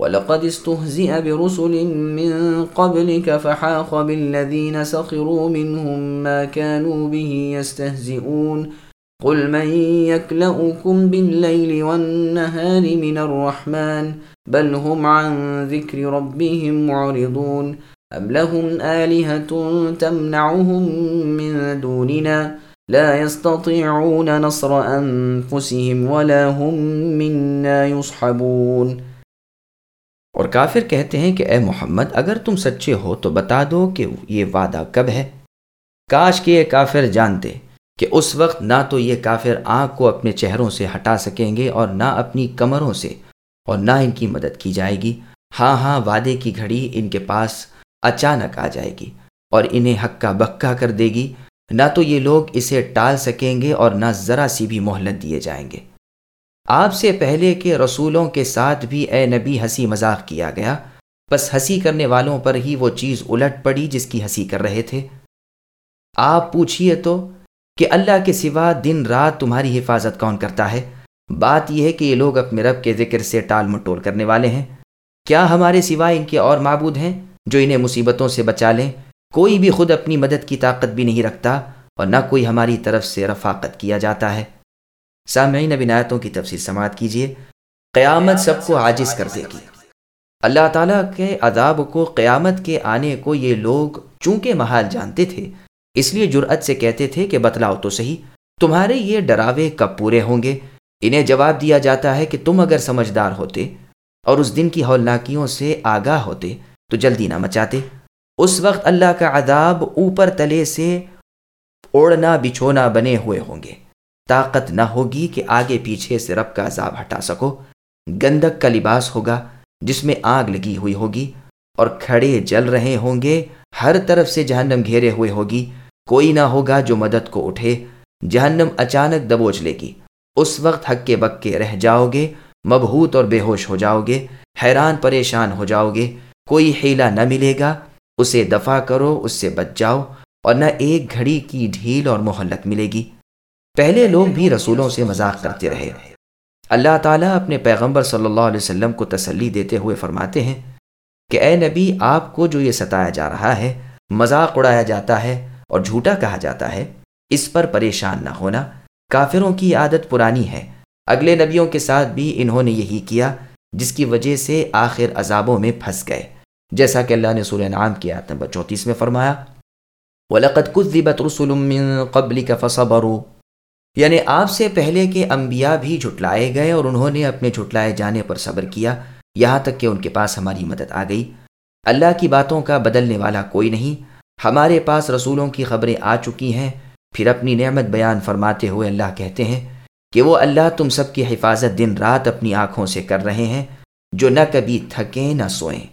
ولقد استهزئ برسل من قبلك فحاق بالذين سخروا منهم ما كانوا به يستهزئون. قل من يكلؤكم بالليل والنهار من الرحمن؟ بل هم عن ذكر ربهم معرضون. أم لهم آلهة تمنعهم من دوننا؟ لا يستطيعون نصر أنفسهم ولا هم منا يصحبون. اور کافر کہتے ہیں کہ اے محمد، اگر تم سچے ہو تو بتا دو کہ یہ وعدہ کب ہے۔ کاش کہ یہ کافر جانتے کہ اس وقت نہ تو یہ کافر آنکھ کو اپنے چہروں سے ہٹا سکیں گے اور نہ اپنی کمروں سے، اور نہ ان کی مدد کی جائے گی۔ ہاں ہاں وعدے کی گھڑی ان کے پاس اچانک آ جائے گی اور انہیں ہکا بکا کر دے گی۔ نہ تو یہ لوگ اسے ٹال سکیں گے اور نہ ذرا سی بھی مہلت دیے جائیں گے۔ آپ سے پہلے کے رسولوں کے ساتھ بھی اے نبی ہنسی مذاق کیا گیا، بس ہنسی کرنے والوں پر ہی وہ چیز الٹ پڑی جس کی ہنسی کر رہے تھے۔ آپ پوچھئے تو کہ اللہ کے سوا دن رات تمہاری حفاظت کون کرتا ہے؟ بات یہ ہے کہ یہ لوگ اپنے رب کے ذکر سے ٹال مٹول کرنے والے ہیں۔ کیا ہمارے سوا ان کے اور معبود ہیں جو انہیں مصیبتوں سے بچا لیں؟ کوئی بھی خود اپنی مدد کی طاقت بھی نہیں رکھتا اور نہ کوئی ہماری طرف سے رفاقت کیا جاتا ہے۔ سامعین آیتوں کی تفصیل سماعت کیجیے۔ قیامت سب کو عاجز کر دے گی۔ اللہ تعالیٰ کے عذاب کو قیامت کے آنے کو یہ لوگ چونکہ محال جانتے تھے، اس لیے جرأت سے کہتے تھے کہ بتلاؤ تو صحیح، تمہارے یہ ڈراوے کب پورے ہوں گے؟ انہیں جواب دیا جاتا ہے کہ تم اگر سمجھدار ہوتے اور اس دن کی ہولناکیوں سے آگاہ ہوتے تو جلدی نہ مچاتے۔ اس وقت اللہ کا عذاب اوپر تلے سے اوڑنا بچھونا بنے ہوئے ہوں گے۔ طاقت نہ ہوگی کہ آگے پیچھے سے رب کا عذاب ہٹا سکو۔ گندک کا لباس ہوگا جس میں آگ لگی ہوئی ہوگی اور کھڑے جل رہے ہوں گے۔ ہر طرف سے جہنم گھیرے ہوئے ہوگی۔ کوئی نہ ہوگا جو مدد کو اٹھے۔ جہنم اچانک دبوچ لے گی۔ اس وقت حق کے بکے رہ جاؤ گے۔ مبہوت اور بے ہوش ہو جاؤ گے۔ حیران پریشان ہو جاؤ گے۔ کوئی ہیلا نہ ملے گا۔ اسے دفاع کرو، اس سے بچ جاؤ اور نہ ایک گھڑی کی ڈھیل اور محلت ملے گی۔ پہلے لوگ بھی رسولوں سے مذاق کرتے رہے۔ اللہ تعالیٰ اپنے پیغمبر صلی اللہ علیہ وسلم کو تسلی دیتے ہوئے فرماتے ہیں کہ اے نبی، آپ کو جو یہ ستایا جا رہا ہے، مذاق اڑایا جاتا ہے اور جھوٹا کہا جاتا ہے، اس پر پریشان نہ ہونا۔ کافروں کی عادت پرانی ہے۔ اگلے نبیوں کے ساتھ بھی انہوں نے یہی کیا، جس کی وجہ سے آخر عذابوں میں پھنس گئے۔ جیسا کہ اللہ نے سورہ نعام کی آیت نمبر چونتیس میں فرمایا، وَلَقَدْ كُذِّبَتْ رُسُلٌ مِّن قَبْلِكَ فَصَبَرُوا۔ یعنی آپ سے پہلے کے انبیاء بھی جھٹلائے گئے اور انہوں نے اپنے جھٹلائے جانے پر صبر کیا، یہاں تک کہ ان کے پاس ہماری مدد آ گئی۔ اللہ کی باتوں کا بدلنے والا کوئی نہیں۔ ہمارے پاس رسولوں کی خبریں آ چکی ہیں۔ پھر اپنی نعمت بیان فرماتے ہوئے اللہ کہتے ہیں کہ وہ اللہ تم سب کی حفاظت دن رات اپنی آنکھوں سے کر رہے ہیں، جو نہ کبھی تھکیں نہ سوئیں۔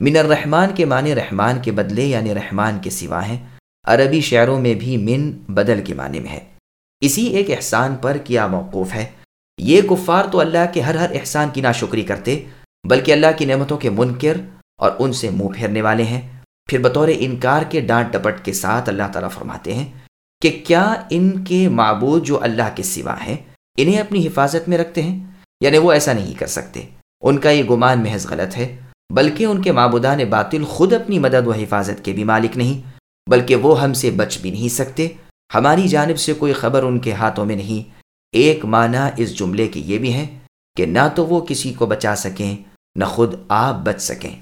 من الرحمان کے معنی رحمان کے بدلے یعنی رحمان کے سوا ہیں۔ عربی شعروں میں بھی من بدل کے معنی میں ہے۔ اسی ایک احسان پر کیا موقوف ہے۔ یہ کفار تو اللہ کے ہر ہر احسان کی ناشکری کرتے، بلکہ اللہ کی نعمتوں کے منکر اور ان سے منہ پھیرنے والے ہیں۔ پھر بطور انکار کے ڈانٹ ڈپٹ کے ساتھ اللہ تعالیٰ فرماتے ہیں کہ کیا ان کے معبود جو اللہ کے سوا ہیں، انہیں اپنی حفاظت میں رکھتے ہیں؟ یعنی وہ ایسا نہیں کر سکتے۔ ان کا یہ گمان محض غلط ہے، بلکہ ان کے معبودان باطل خود اپنی مدد و حفاظت کے بھی مالک نہیں، بلکہ وہ ہم سے بچ بھی نہیں سکتے۔ ہماری جانب سے کوئی خبر ان کے ہاتھوں میں نہیں۔ ایک معنی اس جملے کے یہ بھی ہے کہ نہ تو وہ کسی کو بچا سکیں، نہ خود آپ بچ سکیں۔